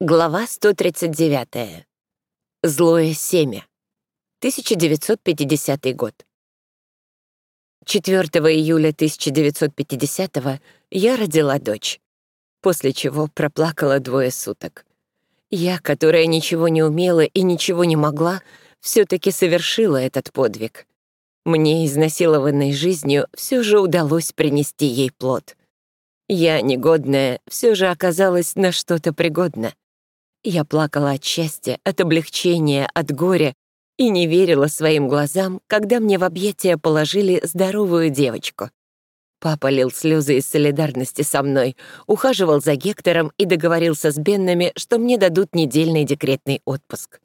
Глава 139. Злое семя. 1950 год. 4 июля 1950 я родила дочь, после чего проплакала двое суток. Я, которая ничего не умела и ничего не могла, все таки совершила этот подвиг. Мне, изнасилованной жизнью, все же удалось принести ей плод. Я, негодная, все же оказалась на что-то пригодна. Я плакала от счастья, от облегчения, от горя и не верила своим глазам, когда мне в объятия положили здоровую девочку. Папа лил слезы из солидарности со мной, ухаживал за Гектором и договорился с Беннами, что мне дадут недельный декретный отпуск.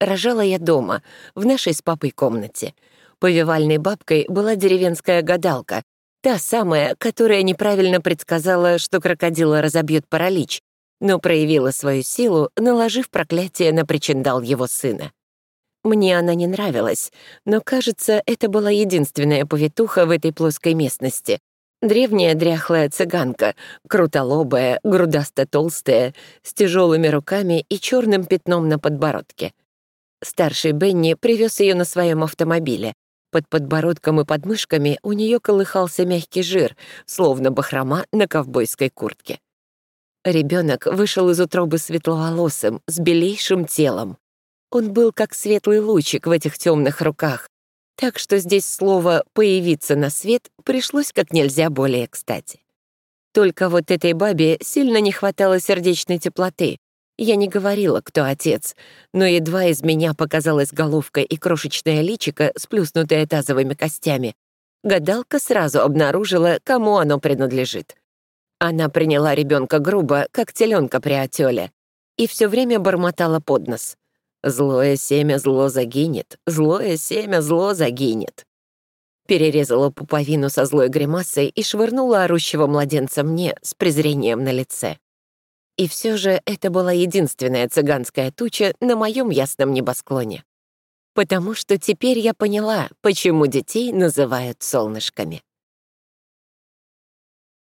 Рожала я дома, в нашей с папой комнате. Повивальной бабкой была деревенская гадалка, та самая, которая неправильно предсказала, что крокодила разобьет паралич, но проявила свою силу, наложив проклятие на причиндал его сына. Мне она не нравилась, но, кажется, это была единственная повитуха в этой плоской местности. Древняя дряхлая цыганка, крутолобая, грудасто-толстая, с тяжелыми руками и черным пятном на подбородке. Старший Бенни привез ее на своем автомобиле. Под подбородком и подмышками у нее колыхался мягкий жир, словно бахрома на ковбойской куртке. Ребенок вышел из утробы светловолосым, с белейшим телом. Он был как светлый лучик в этих темных руках, так что здесь слово «появиться на свет» пришлось как нельзя более кстати. Только вот этой бабе сильно не хватало сердечной теплоты. Я не говорила, кто отец, но едва из меня показалась головка и крошечное личико, сплюснутое тазовыми костями, гадалка сразу обнаружила, кому оно принадлежит — она приняла ребенка грубо, как теленка при отеле, и все время бормотала под нос. «Злое семя зло загинет, злое семя зло загинет». Перерезала пуповину со злой гримасой и швырнула орущего младенца мне с презрением на лице. И все же это была единственная цыганская туча на моем ясном небосклоне. Потому что теперь я поняла, почему детей называют солнышками.